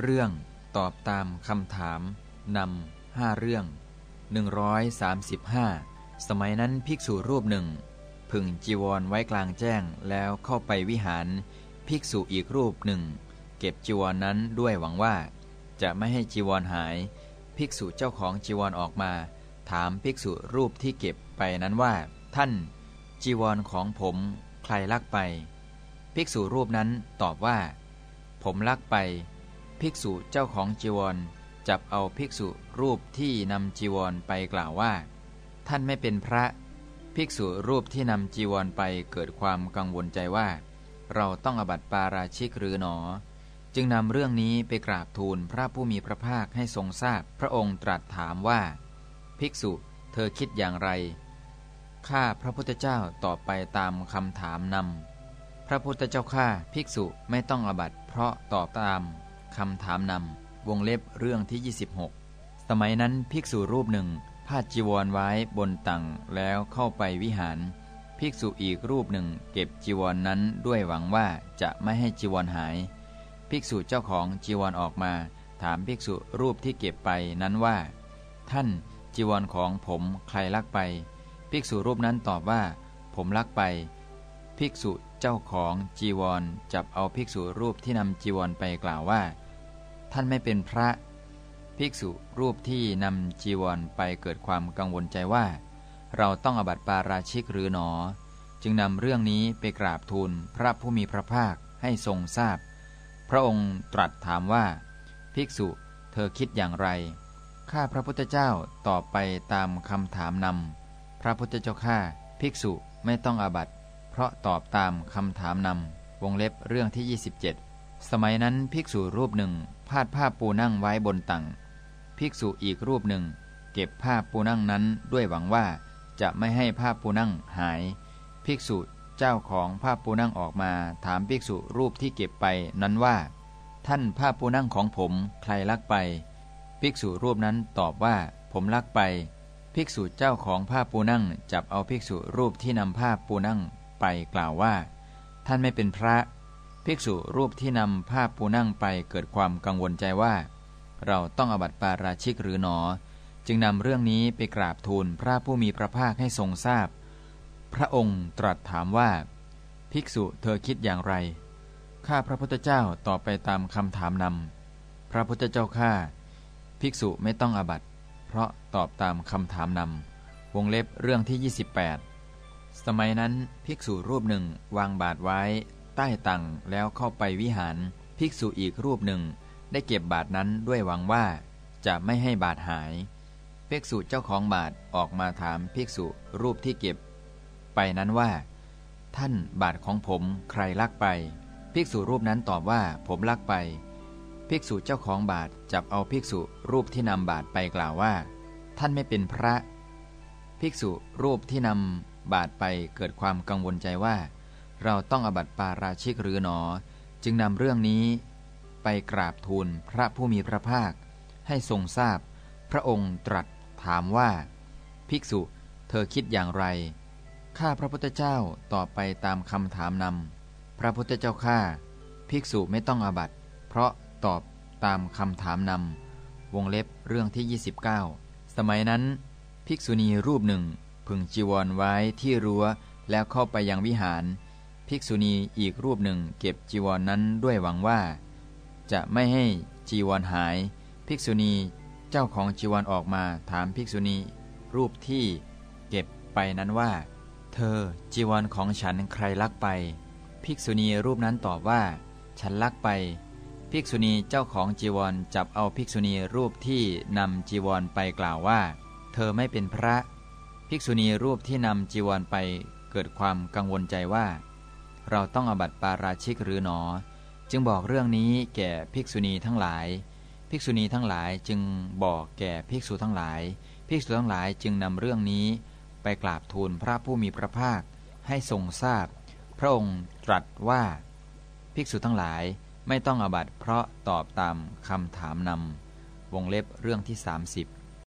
เรื่องตอบตามคำถามนำห้าเรื่อง 135 สมัยนั้นภิกษุรูปหนึ่ง พึงจีวรไว้กลางแจ้งแล้วเข้าไปวิหาร ภิกษุอีกรูปหนึ่ง เก็บจีวรนนั้นด้วยหวังว่า จะไม่ให้จีวรหาย ภิกษุเจ้าของจีวรออกมา ถามภิกษุรูปที่เก็บไปนั้นว่า ท่าน จีวรของผมใครลักไป ภิกษุรูปนั้นตอบว่า ผมลักไป ภิกษุเจ้าของจีวร จับเอาภิกษุรูปที่นำจีวรไปกล่าวว่า ท่านไม่เป็นพระ ภิกษุรูปที่นำจีวรไปเกิดความกังวลใจว่า เราต้องอบัติปาราชิกหรือหนอ จึงนำเรื่องนี้ไปกราบทูลพระผู้มีพระภาคให้ทรงทราบพระองค์ตรัสถามว่า ภิกษุเธอคิดอย่างไรข้าพระพุทธเจ้าตอบไปตามคำถามนำพระพุทธเจ้าข้าภิกษุไม่ต้องอบัตเพราะตอบตาม คำถามนำวงเล็บเรื่องที่ 26 สมัยนั้นภิกษุรูปหนึ่งพาดจีวรไว้บนตังแล้วเข้าไปวิหาร ภิกษุอีกรูปหนึ่งเก็บจีวรนนั้นด้วยหวังว่าจะไม่ให้จีวรหาย ภิกษุเจ้าของจีวรออกมา ถามภิกษุรูปที่เก็บไปนั้นว่า ท่านจีวรของผมใครลักไป ภิกษุรูปนั้นตอบว่า ผมลักไป ภิกษุเจ้าของจีวรจับเอาภิกษุรูปที่นำจีวรไปกล่าวว่า ท่านไม่เป็นพระ ภิกษุรูปที่นำจีวรไปเกิดความกังวลใจว่า เราต้องอบัติปาราชิกหรือหนอ จึงนำเรื่องนี้ไปกราบทูลพระผู้มีพระภาคให้ทรงทราบพพระองค์ตรัสถามว่า ภิกษุเธอคิดอย่างไร ข้าพระพุทธเจ้าตอบไปตามคำถามนำพระพุทธเจ้าข้าภิกษุไม่ต้องอาบัติ เพราะตอบตามคำถามนำวงเล็บเรื่องที่ 27 สมัยนั้นภิกษุรูปหนึ่ง พาดผ้าปูนั่งไว้บนตังภิกษุอีกรูปหนึ่ง เก็บผ้าปูนั่งนั้นด้วยหวังว่าจะไม่ให้ผ้าปูนั่งหาย ภิกษุเจ้าของผ้าปูนั่งออกมา ถามภิกษุรูปที่เก็บไปนั้นว่า ท่านผ้าปูนั่งของผมใครลักไป ภิกษุรูปนั้นตอบว่า ผมลักไป ภิกษุเจ้าของผ้าปูนั่งจับเอาภิกษุรูปที่นำผ้าปูนั่งไปกล่าวว่า ท่านไม่เป็นพระ ภิกษุรูปที่นำผ้าปูนั่งไปเกิดความกังวลใจว่า เราต้องอบัติปาราชิกหรือหนอ จึงนำเรื่องนี้ไปกราบทูลพระผู้มีพระภาคให้ทรงทราบพพระองค์ตรัสถามว่า ภิกษุเธอคิดอย่างไร ข้าพระพุทธเจ้าตอบไปตามคำถามนำพระพุทธเจ้าข้าภิกษุไม่ต้องอบัติเพราะตอบตามคำถามนำวงเล็บเรื่องที่ 28 สมัยนั้นภิกษุรูปหนึ่งวางบาทไว้ ใต้ตังแล้วเข้าไปวิหาร ภิกษุอีกรูปหนึ่ง ได้เก็บบาทนั้นด้วยหวังว่า จะไม่ให้บาทหาย ภิกษุเจ้าของบาทออกมาถามภิกษุรูปที่เก็บ ไปนั้นว่า ท่านบาทของผมใครลักไป ภิกษุรูปนั้นตอบว่าผมลักไป ภิกษุเจ้าของบาทจับเอาภิกษุรูปที่นำบาทไปกล่าวว่า ท่านไม่เป็นพระ ภิกษุรูปที่นำบาทไปเกิดความกังวลใจว่า เราต้องอบัติปาราชิกหรือหนอ จึงนำเรื่องนี้ ไปกราบทูลพระผู้มีพระภาค ให้ทรงทราบพพระองค์ตรัสถามว่า ภิกษุเธอคิดอย่างไรข้าพระพุทธเจ้าตอบไปตามคำถามนำพระพุทธเจ้าข้าภิกษุไม่ต้องอาบัติ เพราะตอบตามคำถามนำวงเล็บเรื่องที่ 29 สมัยนั้น ภิกษุณีรูปหนึ่ง พึงจีวรไว้ที่รั้วแล้วเข้าไปยังวิหาร ภิกษุณีอีกรูปหนึ่งเก็บจีวรนนั้นด้วยหวังว่า จะไม่ให้จีวรหาย ภิกษุณีเจ้าของจีวรออกมาถามภิกษุณี รูปที่เก็บไปนั้นว่า เธอจีวรของฉันใครลักไป ภิกษุณีรูปนั้นตอบว่า ฉันลักไป ภิกษุณีเจ้าของจีวรจับเอาภิกษุณีรูปที่นำจีวรไปกล่าวว่า เธอไม่เป็นพระ ภิกษุณีรูปที่นำจีวรไปเกิดความกังวลใจว่า เราต้องอบัติปาราชิกหรือหนอ จึงบอกเรื่องนี้แก่ภิกษุณีทั้งหลาย ภิกษุณีทั้งหลายจึงบอกแก่ภิกษุทั้งหลาย ภิกษุทั้งหลายจึงนำเรื่องนี้ ไปกราบทูลพระผู้มีพระภาคให้ทรงทราบพพระองค์ตรัสว่า ภิกษุทั้งหลายไม่ต้องอบัติเพราะตอบตามคำถามนำวงเล็บเรื่องที่ 30